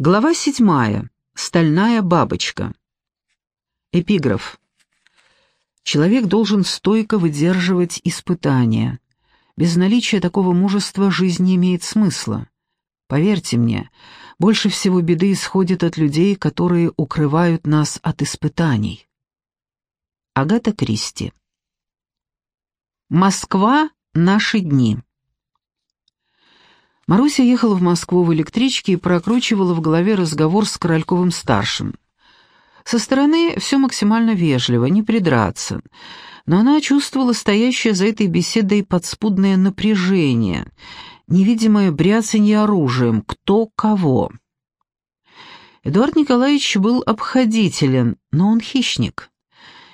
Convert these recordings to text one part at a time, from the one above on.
Глава седьмая. Стальная бабочка. Эпиграф. Человек должен стойко выдерживать испытания. Без наличия такого мужества жизнь не имеет смысла. Поверьте мне, больше всего беды исходит от людей, которые укрывают нас от испытаний. Агата Кристи. Москва. Наши дни. Маруся ехала в Москву в электричке и прокручивала в голове разговор с Корольковым-старшим. Со стороны все максимально вежливо, не придраться, но она чувствовала стоящее за этой беседой подспудное напряжение, невидимое бряцанье оружием, кто кого. Эдуард Николаевич был обходителен, но он хищник.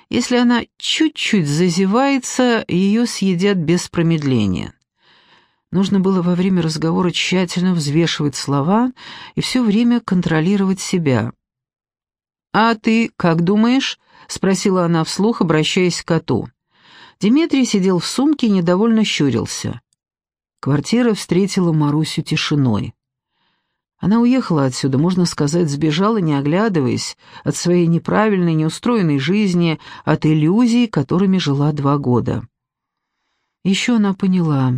Если она чуть-чуть зазевается, ее съедят без промедления. Нужно было во время разговора тщательно взвешивать слова и все время контролировать себя. «А ты как думаешь?» — спросила она вслух, обращаясь к коту. Дмитрий сидел в сумке и недовольно щурился. Квартира встретила Марусю тишиной. Она уехала отсюда, можно сказать, сбежала, не оглядываясь, от своей неправильной, неустроенной жизни, от иллюзий, которыми жила два года. Еще она поняла,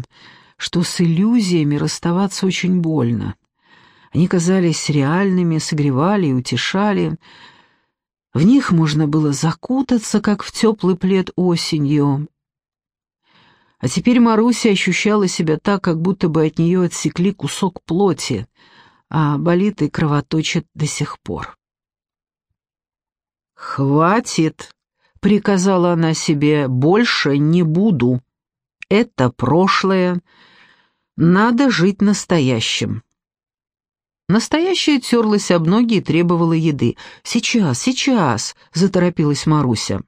что с иллюзиями расставаться очень больно. Они казались реальными, согревали и утешали. В них можно было закутаться, как в теплый плед осенью. А теперь Маруся ощущала себя так, как будто бы от нее отсекли кусок плоти, а болит и кровоточит до сих пор. «Хватит!» — приказала она себе, — «больше не буду. Это прошлое, надо жить настоящим. Настоящее терлось об ноги и требовало еды. «Сейчас, сейчас!» — заторопилась Маруся.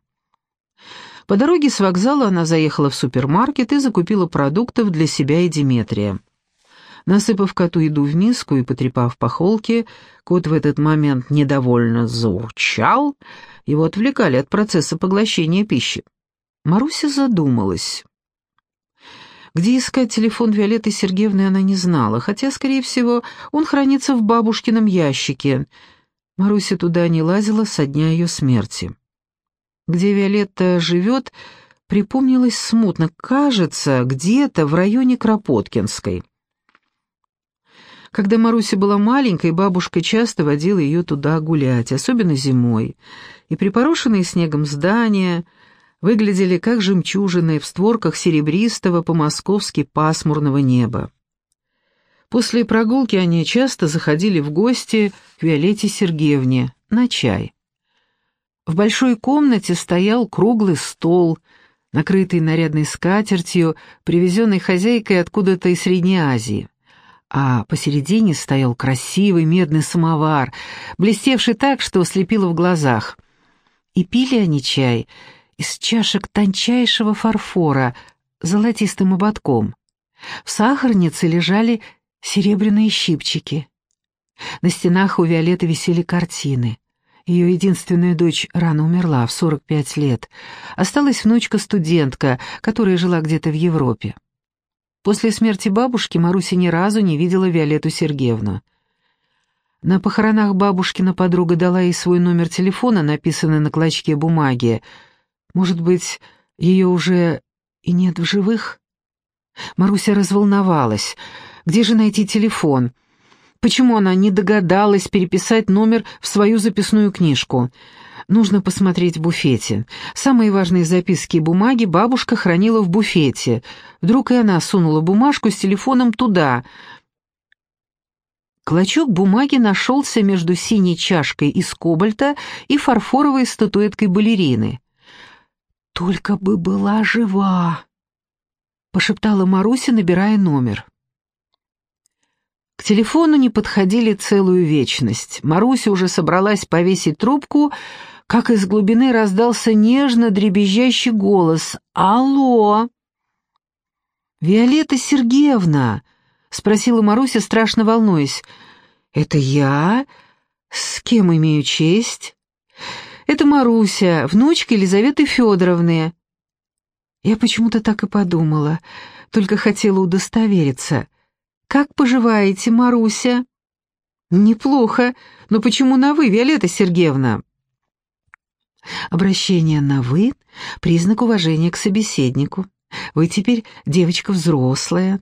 По дороге с вокзала она заехала в супермаркет и закупила продуктов для себя и Диметрия. Насыпав коту еду в миску и потрепав по холке, кот в этот момент недовольно заурчал, его отвлекали от процесса поглощения пищи. Маруся задумалась. Где искать телефон Виолетты Сергеевны она не знала, хотя, скорее всего, он хранится в бабушкином ящике. Маруся туда не лазила со дня ее смерти. Где Виолетта живет, припомнилось смутно, кажется, где-то в районе Кропоткинской. Когда Маруся была маленькой, бабушка часто водила ее туда гулять, особенно зимой, и припорошенные снегом здания — выглядели как жемчужины в створках серебристого по-московски пасмурного неба. После прогулки они часто заходили в гости к Виолетте Сергеевне на чай. В большой комнате стоял круглый стол, накрытый нарядной скатертью, привезенной хозяйкой откуда-то из Средней Азии. А посередине стоял красивый медный самовар, блестевший так, что слепило в глазах. И пили они чай из чашек тончайшего фарфора золотистым ободком. В сахарнице лежали серебряные щипчики. На стенах у Виолетты висели картины. Ее единственная дочь рано умерла, в 45 лет. Осталась внучка-студентка, которая жила где-то в Европе. После смерти бабушки Маруся ни разу не видела Виолетту Сергеевну. На похоронах бабушкина подруга дала ей свой номер телефона, написанный на клочке бумаги, может быть, ее уже и нет в живых? Маруся разволновалась. Где же найти телефон? Почему она не догадалась переписать номер в свою записную книжку? Нужно посмотреть в буфете. Самые важные записки и бумаги бабушка хранила в буфете. Вдруг и она сунула бумажку с телефоном туда. Клочок бумаги нашелся между синей чашкой из кобальта и фарфоровой статуэткой балерины. «Только бы была жива!» — пошептала Маруся, набирая номер. К телефону не подходили целую вечность. Маруся уже собралась повесить трубку, как из глубины раздался нежно дребезжащий голос. «Алло!» «Виолетта Сергеевна!» — спросила Маруся, страшно волнуясь. «Это я? С кем имею честь?» Это Маруся, внучка Елизаветы Федоровны». Я почему-то так и подумала, только хотела удостовериться. «Как поживаете, Маруся?» «Неплохо. Но почему на «вы», Виолетта Сергеевна?» Обращение на «вы» — признак уважения к собеседнику. Вы теперь девочка взрослая.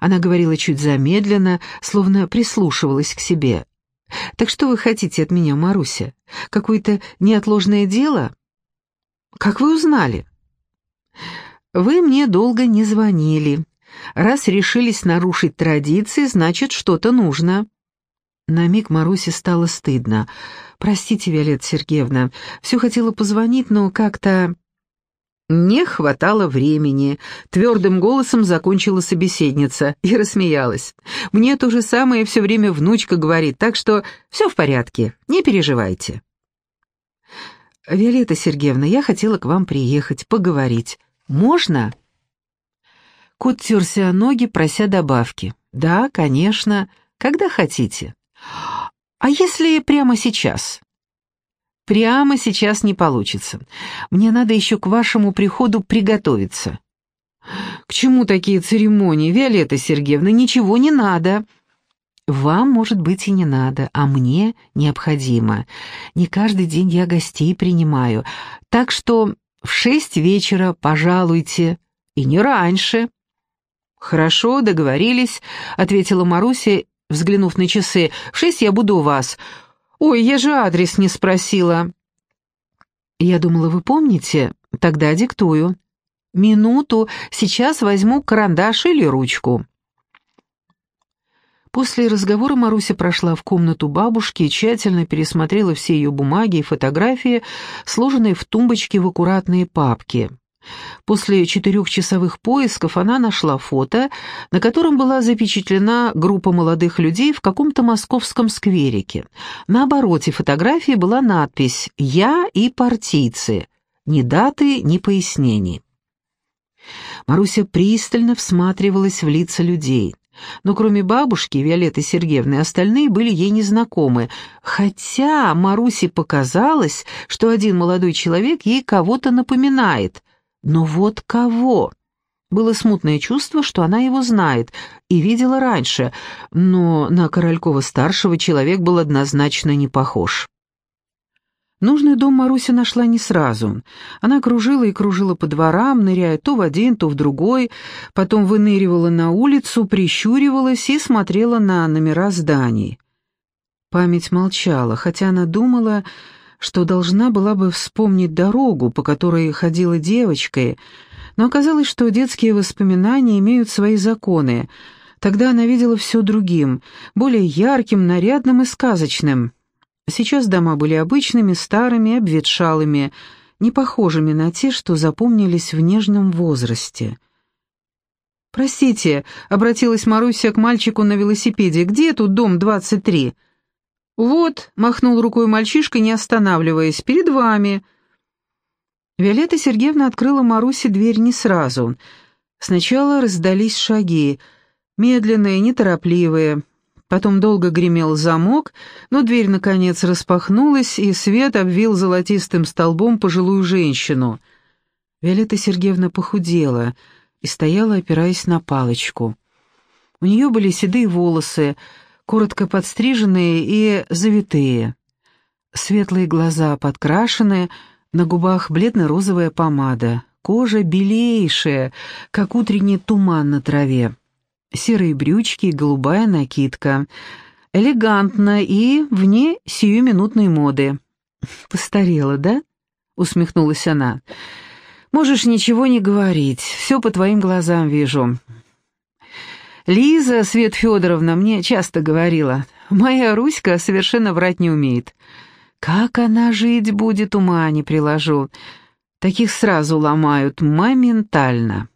Она говорила чуть замедленно, словно прислушивалась к себе. «Так что вы хотите от меня, Маруся? Какое-то неотложное дело?» «Как вы узнали?» «Вы мне долго не звонили. Раз решились нарушить традиции, значит, что-то нужно». На миг Марусе стало стыдно. «Простите, Виолетта Сергеевна, все хотела позвонить, но как-то...» «Не хватало времени», — твердым голосом закончила собеседница и рассмеялась. «Мне то же самое все время внучка говорит, так что все в порядке, не переживайте». «Виолетта Сергеевна, я хотела к вам приехать, поговорить. Можно?» Кот терся о ноги, прося добавки. «Да, конечно. Когда хотите». «А если прямо сейчас?» Прямо сейчас не получится. Мне надо еще к вашему приходу приготовиться». «К чему такие церемонии, Виолетта Сергеевна? Ничего не надо». «Вам, может быть, и не надо, а мне необходимо. Не каждый день я гостей принимаю, так что в шесть вечера пожалуйте, и не раньше». «Хорошо, договорились», — ответила Маруся, взглянув на часы. «В шесть я буду у вас. «Ой, я же адрес не спросила». «Я думала, вы помните? Тогда диктую». «Минуту, сейчас возьму карандаш или ручку». После разговора Маруся прошла в комнату бабушки и тщательно пересмотрела все ее бумаги и фотографии, сложенные в тумбочке в аккуратные папки. После четырехчасовых поисков она нашла фото, на котором была запечатлена группа молодых людей в каком-то московском скверике. На обороте фотографии была надпись «Я и партийцы». Ни даты, ни пояснений. Маруся пристально всматривалась в лица людей. Но кроме бабушки, Виолетты Сергеевны, остальные были ей незнакомы, хотя Марусе показалось, что один молодой человек ей кого-то напоминает, но вот кого? Было смутное чувство, что она его знает и видела раньше, но на Королькова-старшего человек был однозначно не похож. Нужный дом Маруся нашла не сразу. Она кружила и кружила по дворам, ныряя то в один, то в другой, потом выныривала на улицу, прищуривалась и смотрела на номера зданий. Память молчала, хотя она думала, что должна была бы вспомнить дорогу, по которой ходила девочкой, но оказалось, что детские воспоминания имеют свои законы. Тогда она видела все другим, более ярким, нарядным и сказочным. Сейчас дома были обычными, старыми, обветшалыми, не похожими на те, что запомнились в нежном возрасте. «Простите», — обратилась Маруся к мальчику на велосипеде, — «где тут дом 23?» «Вот», — махнул рукой мальчишка, не останавливаясь, — «перед вами». Виолетта Сергеевна открыла Марусе дверь не сразу. Сначала раздались шаги, медленные, неторопливые. Потом долго гремел замок, но дверь, наконец, распахнулась, и свет обвил золотистым столбом пожилую женщину. Виолетта Сергеевна похудела и стояла, опираясь на палочку. У нее были седые волосы, коротко подстриженные и завитые. Светлые глаза подкрашены, на губах бледно-розовая помада, кожа белейшая, как утренний туман на траве. Серые брючки и голубая накидка. Элегантно и вне сиюминутной моды. «Постарела, да?» — усмехнулась она. «Можешь ничего не говорить, все по твоим глазам вижу. Лиза, Свет Федоровна, мне часто говорила, моя Руська совершенно врать не умеет. Как она жить будет, ума не приложу. Таких сразу ломают, моментально.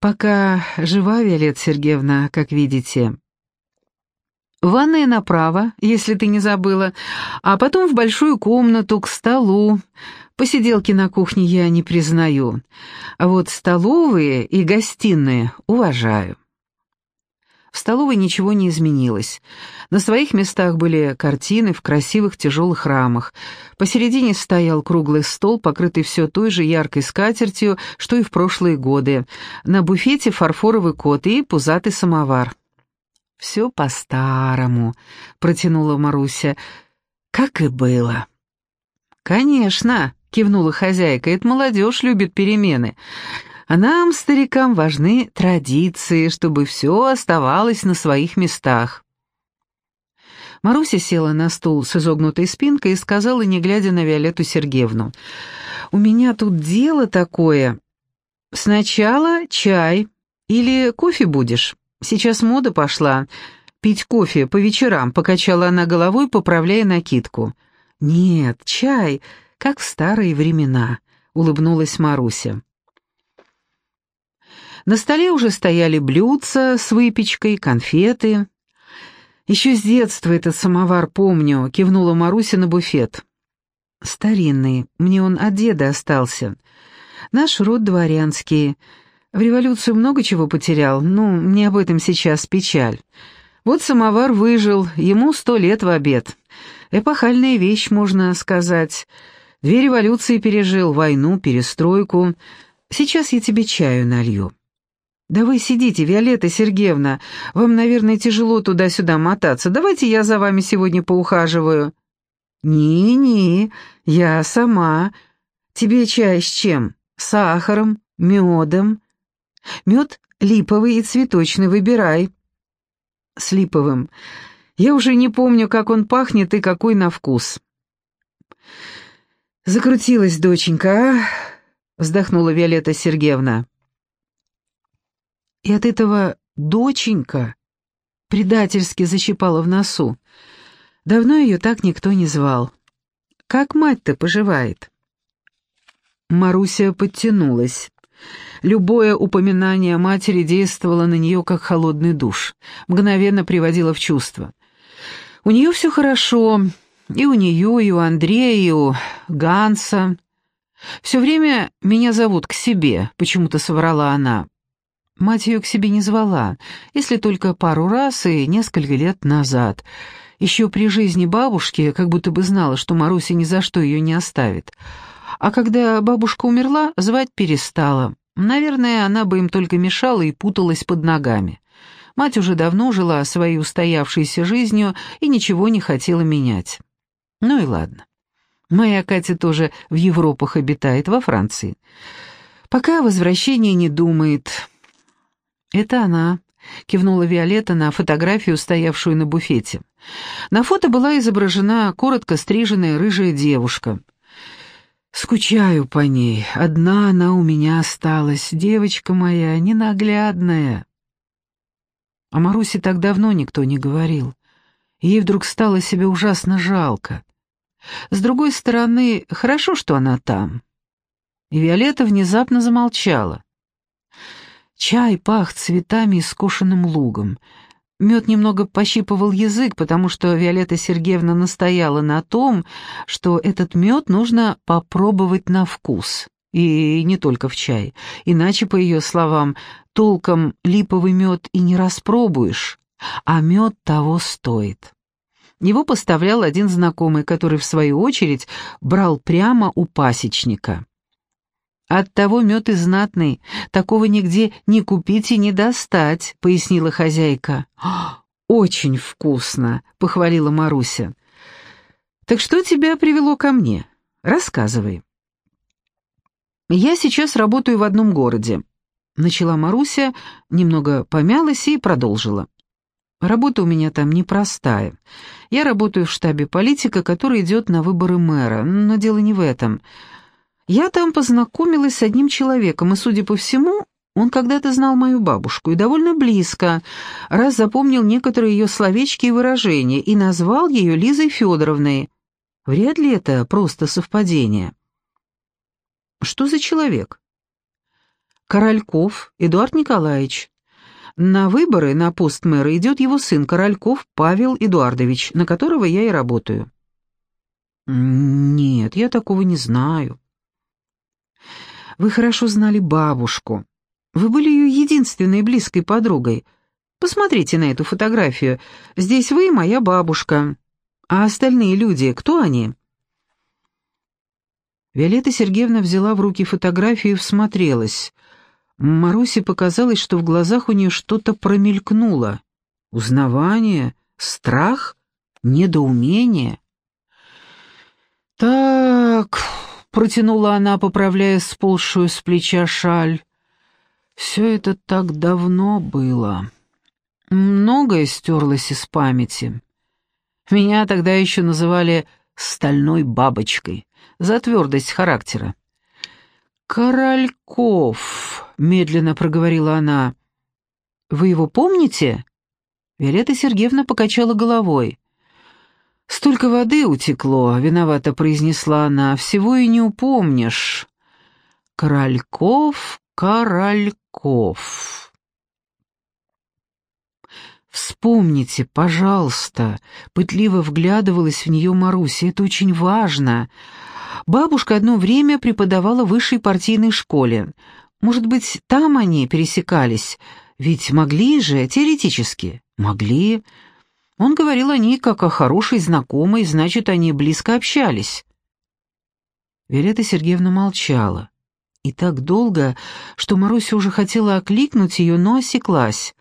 Пока жива Виолетта Сергеевна, как видите. Ванная направо, если ты не забыла, а потом в большую комнату, к столу. Посиделки на кухне я не признаю, а вот столовые и гостиные уважаю. В столовой ничего не изменилось. На своих местах были картины в красивых тяжелых рамах. Посередине стоял круглый стол, покрытый все той же яркой скатертью, что и в прошлые годы. На буфете фарфоровый кот и пузатый самовар. «Все по-старому», — протянула Маруся, — «как и было». «Конечно», — кивнула хозяйка, — «это молодежь любит перемены. А нам, старикам, важны традиции, чтобы все оставалось на своих местах». Маруся села на стул с изогнутой спинкой и сказала, не глядя на Виолетту Сергеевну, «У меня тут дело такое. Сначала чай или кофе будешь?» Сейчас мода пошла. Пить кофе по вечерам, покачала она головой, поправляя накидку. Нет, чай, как в старые времена, улыбнулась Маруся. На столе уже стояли блюдца с выпечкой, конфеты. Еще с детства этот самовар помню, кивнула Маруся на буфет. Старинный, мне он от деда остался. Наш род дворянский. В революцию много чего потерял, ну, не об этом сейчас печаль. Вот самовар выжил, ему сто лет в обед. Эпохальная вещь, можно сказать. Две революции пережил, войну, перестройку. Сейчас я тебе чаю налью. «Да вы сидите, Виолетта Сергеевна. Вам, наверное, тяжело туда-сюда мотаться. Давайте я за вами сегодня поухаживаю». «Не-не, я сама. Тебе чай с чем? Сахаром, медом?» Мед липовый и цветочный, выбирай. С липовым. Я уже не помню, как он пахнет и какой на вкус. Закрутилась доченька, а? Вздохнула Виолетта Сергеевна. И от этого доченька предательски защипала в носу. Давно ее так никто не звал. Как мать-то поживает? Маруся подтянулась. Любое упоминание о матери действовало на нее как холодный душ, мгновенно приводило в чувство. У нее все хорошо, и у нее, и у Андрея, и у Ганса. Все время меня зовут к себе, почему-то соврала она. Мать ее к себе не звала, если только пару раз и несколько лет назад. Еще при жизни бабушки как будто бы знала, что Маруся ни за что ее не оставит. А когда бабушка умерла, звать перестала. Наверное, она бы им только мешала и путалась под ногами. Мать уже давно жила своей устоявшейся жизнью и ничего не хотела менять. Ну и ладно. Моя Катя тоже в Европах обитает, во Франции. Пока о возвращении не думает. Это она, кивнула Виолетта на фотографию, стоявшую на буфете. На фото была изображена коротко стриженная рыжая девушка — Скучаю по ней. Одна она у меня осталась, девочка моя, ненаглядная. О Марусе так давно никто не говорил. Ей вдруг стало себе ужасно жалко. С другой стороны, хорошо, что она там. И Виолетта внезапно замолчала. Чай пах цветами и скошенным лугом. Мед немного пощипывал язык, потому что Виолетта Сергеевна настояла на том, что этот мед нужно попробовать на вкус. И не только в чай. Иначе, по ее словам, толком липовый мед и не распробуешь, а мед того стоит. Его поставлял один знакомый, который, в свою очередь, брал прямо у пасечника. «Оттого мед и знатный, такого нигде не купить и не достать», — пояснила хозяйка. «Очень вкусно», — похвалила Маруся. «Так что тебя привело ко мне? Рассказывай». «Я сейчас работаю в одном городе», — начала Маруся, немного помялась и продолжила. «Работа у меня там непростая. Я работаю в штабе политика, который идет на выборы мэра, но дело не в этом». Я там познакомилась с одним человеком, и, судя по всему, он когда-то знал мою бабушку, и довольно близко, раз запомнил некоторые ее словечки и выражения, и назвал ее Лизой Федоровной. Вряд ли это просто совпадение. Что за человек? Корольков Эдуард Николаевич. На выборы на пост мэра идет его сын Корольков Павел Эдуардович, на которого я и работаю. Нет, я такого не знаю. Вы хорошо знали бабушку. Вы были ее единственной близкой подругой. Посмотрите на эту фотографию. Здесь вы и моя бабушка. А остальные люди, кто они?» Виолетта Сергеевна взяла в руки фотографию и всмотрелась. Марусе показалось, что в глазах у нее что-то промелькнуло. Узнавание? Страх? Недоумение? «Так...» — протянула она, поправляя сползшую с плеча шаль. «Все это так давно было. Многое стерлось из памяти. Меня тогда еще называли «стальной бабочкой» за твердость характера. «Корольков», — медленно проговорила она. «Вы его помните?» Виолетта Сергеевна покачала головой. «Столько воды утекло», — виновато произнесла она, — «всего и не упомнишь». «Корольков, Корольков». «Вспомните, пожалуйста», — пытливо вглядывалась в нее Маруся, — «это очень важно. Бабушка одно время преподавала в высшей партийной школе. Может быть, там они пересекались, ведь могли же, теоретически». «Могли». Он говорил о ней как о хорошей знакомой, значит, они близко общались. Виолетта Сергеевна молчала. И так долго, что Маруся уже хотела окликнуть ее, но осеклась.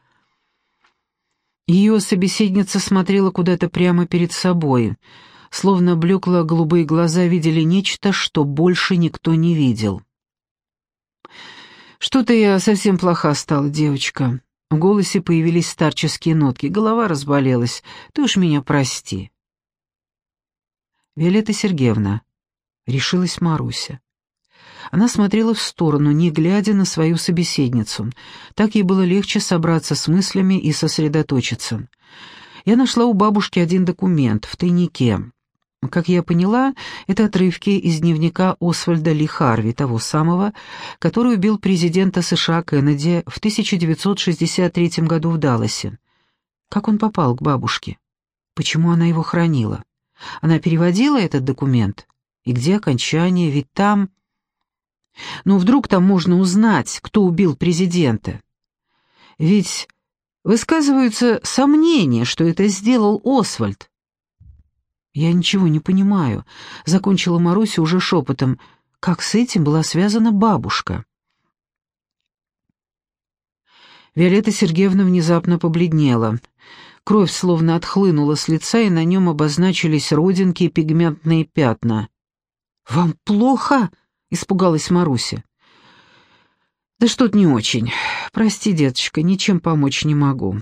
Ее собеседница смотрела куда-то прямо перед собой, словно блекло-голубые глаза видели нечто, что больше никто не видел. «Что-то я совсем плоха стала, девочка. В голосе появились старческие нотки. Голова разболелась. Ты уж меня прости. Виолетта Сергеевна. Решилась Маруся. Она смотрела в сторону, не глядя на свою собеседницу. Так ей было легче собраться с мыслями и сосредоточиться. Я нашла у бабушки один документ в тайнике. Как я поняла, это отрывки из дневника Освальда Ли Харви, того самого, который убил президента США Кеннеди в 1963 году в Далласе. Как он попал к бабушке? Почему она его хранила? Она переводила этот документ? И где окончание? Ведь там... Ну, вдруг там можно узнать, кто убил президента? Ведь высказываются сомнения, что это сделал Освальд. «Я ничего не понимаю», — закончила Маруся уже шепотом. «Как с этим была связана бабушка?» Виолетта Сергеевна внезапно побледнела. Кровь словно отхлынула с лица, и на нем обозначились родинки и пигментные пятна. «Вам плохо?» — испугалась Маруся. «Да что-то не очень. Прости, деточка, ничем помочь не могу.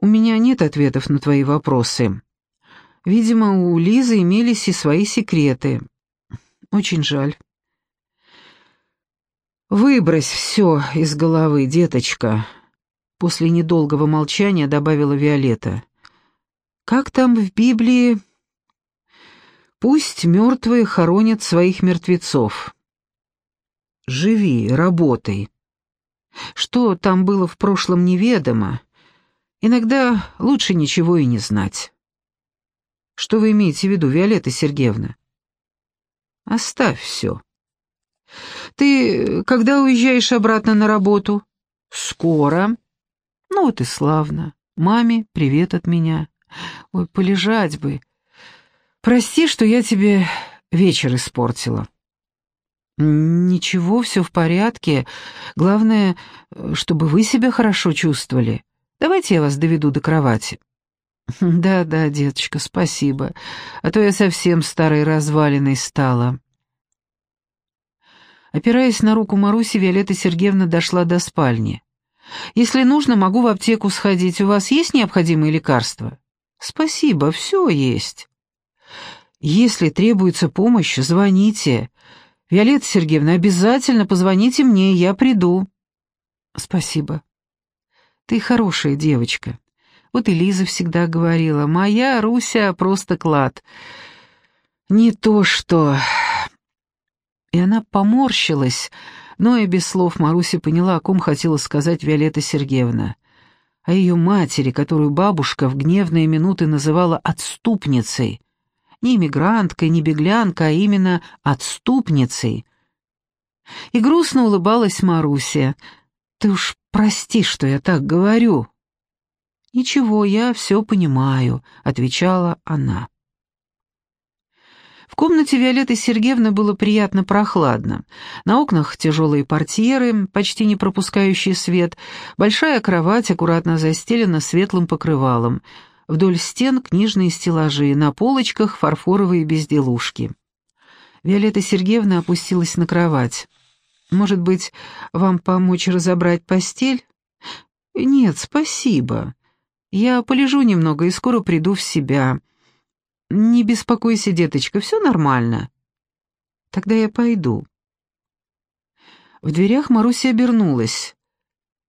У меня нет ответов на твои вопросы. Видимо, у Лизы имелись и свои секреты. Очень жаль. «Выбрось все из головы, деточка», — после недолгого молчания добавила Виолетта. «Как там в Библии? Пусть мертвые хоронят своих мертвецов. Живи, работай. Что там было в прошлом неведомо. Иногда лучше ничего и не знать». Что вы имеете в виду, Виолетта Сергеевна? Оставь все. Ты когда уезжаешь обратно на работу? Скоро. Ну вот и славно. Маме привет от меня. Ой, полежать бы. Прости, что я тебе вечер испортила. Ничего, все в порядке. Главное, чтобы вы себя хорошо чувствовали. Давайте я вас доведу до кровати. «Да-да, деточка, спасибо, а то я совсем старой развалиной стала». Опираясь на руку Маруси, Виолетта Сергеевна дошла до спальни. «Если нужно, могу в аптеку сходить. У вас есть необходимые лекарства?» «Спасибо, все есть». «Если требуется помощь, звоните. Виолетта Сергеевна, обязательно позвоните мне, я приду». «Спасибо. Ты хорошая девочка». Вот и Лиза всегда говорила, «Моя Руся просто клад». Не то что... И она поморщилась, но и без слов Маруся поняла, о ком хотела сказать Виолетта Сергеевна. О ее матери, которую бабушка в гневные минуты называла «отступницей». Не иммигранткой, не беглянка, а именно «отступницей». И грустно улыбалась Маруся. «Ты уж прости, что я так говорю». «Ничего, я все понимаю», — отвечала она. В комнате Виолетты Сергеевны было приятно прохладно. На окнах тяжелые портьеры, почти не пропускающие свет, большая кровать аккуратно застелена светлым покрывалом. Вдоль стен книжные стеллажи, на полочках фарфоровые безделушки. Виолетта Сергеевна опустилась на кровать. «Может быть, вам помочь разобрать постель?» «Нет, спасибо. Я полежу немного и скоро приду в себя. Не беспокойся, деточка, все нормально». «Тогда я пойду». В дверях Маруся обернулась.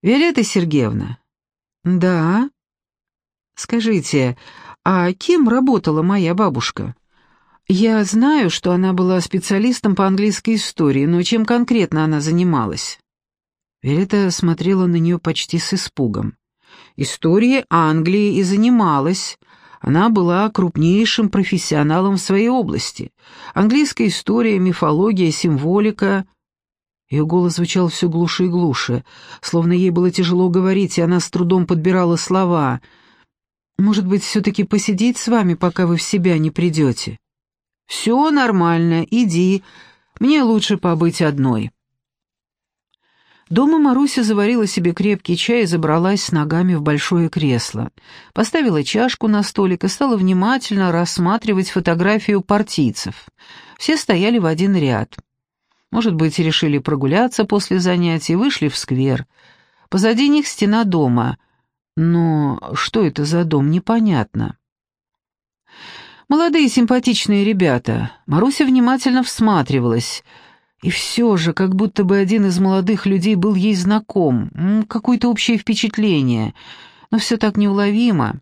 «Виолетта Сергеевна?» «Да». «Скажите, а кем работала моя бабушка?» «Я знаю, что она была специалистом по английской истории, но чем конкретно она занималась?» Виолетта смотрела на нее почти с испугом. Историей Англии и занималась. Она была крупнейшим профессионалом в своей области. Английская история, мифология, символика. Ее голос звучал все глуше и глуше, словно ей было тяжело говорить, и она с трудом подбирала слова. «Может быть, все-таки посидеть с вами, пока вы в себя не придете?» «Все нормально, иди. Мне лучше побыть одной». Дома Маруся заварила себе крепкий чай и забралась с ногами в большое кресло. Поставила чашку на столик и стала внимательно рассматривать фотографию партийцев. Все стояли в один ряд. Может быть, решили прогуляться после занятий, вышли в сквер. Позади них стена дома. Но что это за дом, непонятно. Молодые симпатичные ребята. Маруся внимательно всматривалась. И все же, как будто бы один из молодых людей был ей знаком. Какое-то общее впечатление. Но все так неуловимо.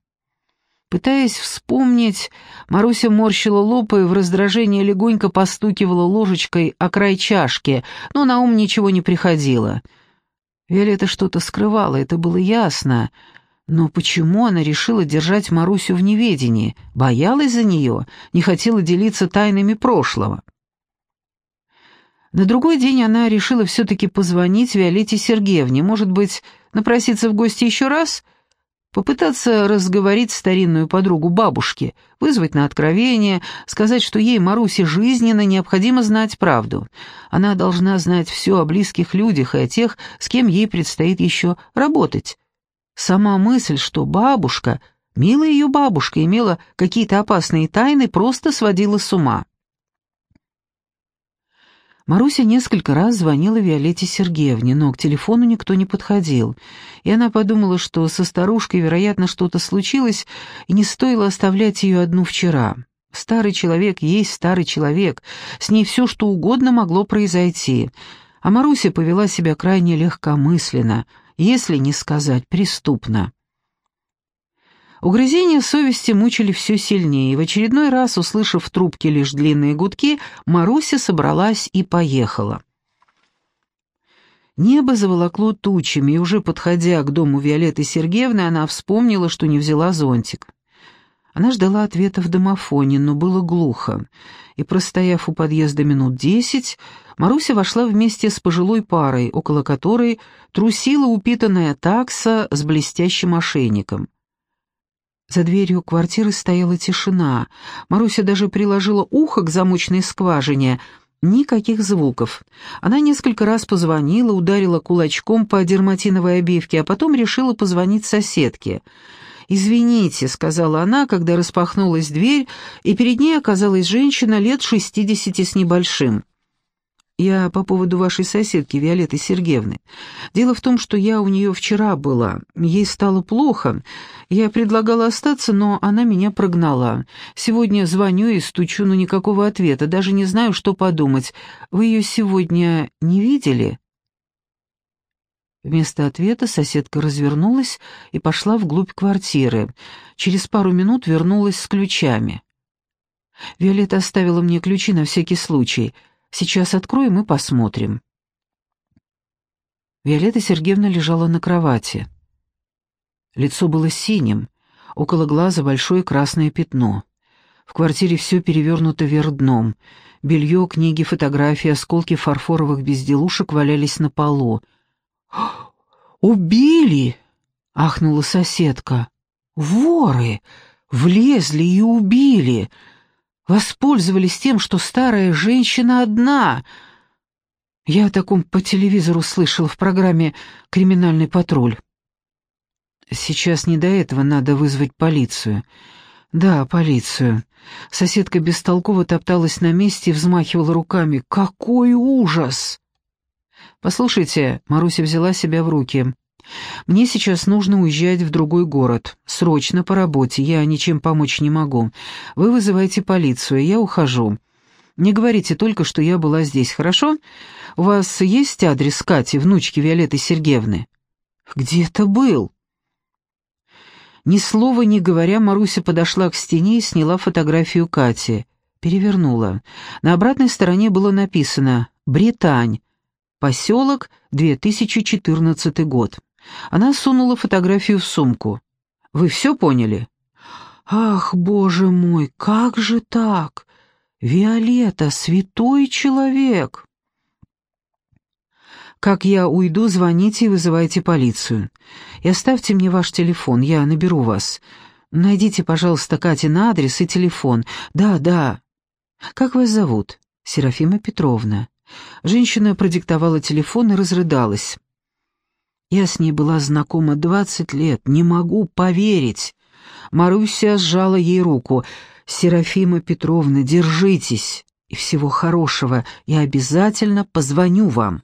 Пытаясь вспомнить, Маруся морщила лоб и в раздражении легонько постукивала ложечкой о край чашки, но на ум ничего не приходило. Виолетта что-то скрывала, это было ясно. Но почему она решила держать Марусю в неведении? Боялась за нее? Не хотела делиться тайнами прошлого? На другой день она решила все-таки позвонить Виолетте Сергеевне, может быть, напроситься в гости еще раз, попытаться разговорить старинную подругу бабушки, вызвать на откровение, сказать, что ей, Марусе, жизненно необходимо знать правду. Она должна знать все о близких людях и о тех, с кем ей предстоит еще работать. Сама мысль, что бабушка, милая ее бабушка, имела какие-то опасные тайны, просто сводила с ума. Маруся несколько раз звонила Виолетте Сергеевне, но к телефону никто не подходил, и она подумала, что со старушкой, вероятно, что-то случилось, и не стоило оставлять ее одну вчера. Старый человек есть старый человек, с ней все, что угодно могло произойти. А Маруся повела себя крайне легкомысленно — если не сказать преступно. Угрызения совести мучили все сильнее, и в очередной раз, услышав в трубке лишь длинные гудки, Маруся собралась и поехала. Небо заволокло тучами, и уже подходя к дому Виолетты Сергеевны, она вспомнила, что не взяла зонтик. Она ждала ответа в домофоне, но было глухо, и, простояв у подъезда минут десять, Маруся вошла вместе с пожилой парой, около которой трусила упитанная такса с блестящим ошейником. За дверью квартиры стояла тишина. Маруся даже приложила ухо к замочной скважине. Никаких звуков. Она несколько раз позвонила, ударила кулачком по дерматиновой обивке, а потом решила позвонить соседке — «Извините», — сказала она, когда распахнулась дверь, и перед ней оказалась женщина лет шестидесяти с небольшим. «Я по поводу вашей соседки, Виолетты Сергеевны. Дело в том, что я у нее вчера была. Ей стало плохо. Я предлагала остаться, но она меня прогнала. Сегодня звоню и стучу, но никакого ответа. Даже не знаю, что подумать. Вы ее сегодня не видели?» Вместо ответа соседка развернулась и пошла вглубь квартиры. Через пару минут вернулась с ключами. «Виолетта оставила мне ключи на всякий случай. Сейчас откроем и посмотрим». Виолетта Сергеевна лежала на кровати. Лицо было синим, около глаза большое красное пятно. В квартире все перевернуто вверх дном. Белье, книги, фотографии, осколки фарфоровых безделушек валялись на полу. «Убили!» — ахнула соседка. «Воры! Влезли и убили! Воспользовались тем, что старая женщина одна. Я о таком по телевизору слышал в программе «Криминальный патруль». Сейчас не до этого, надо вызвать полицию. Да, полицию. Соседка бестолково топталась на месте и взмахивала руками. Какой ужас! Послушайте, Маруся взяла себя в руки. Мне сейчас нужно уезжать в другой город. Срочно по работе, я ничем помочь не могу. Вы вызываете полицию, я ухожу. Не говорите только, что я была здесь, хорошо? У вас есть адрес Кати, внучки Виолетты Сергеевны? Где то был? Ни слова не говоря, Маруся подошла к стене и сняла фотографию Кати. Перевернула. На обратной стороне было написано «Британь. Поселок, 2014 год». Она сунула фотографию в сумку. «Вы все поняли?» «Ах, боже мой, как же так? Виолетта, святой человек!» «Как я уйду, звоните и вызывайте полицию. И оставьте мне ваш телефон, я наберу вас. Найдите, пожалуйста, Кате на адрес и телефон. Да, да. Как вас зовут?» «Серафима Петровна». Женщина продиктовала телефон и разрыдалась. Я с ней была знакома двадцать лет, не могу поверить. Маруся сжала ей руку. «Серафима Петровна, держитесь, и всего хорошего, я обязательно позвоню вам».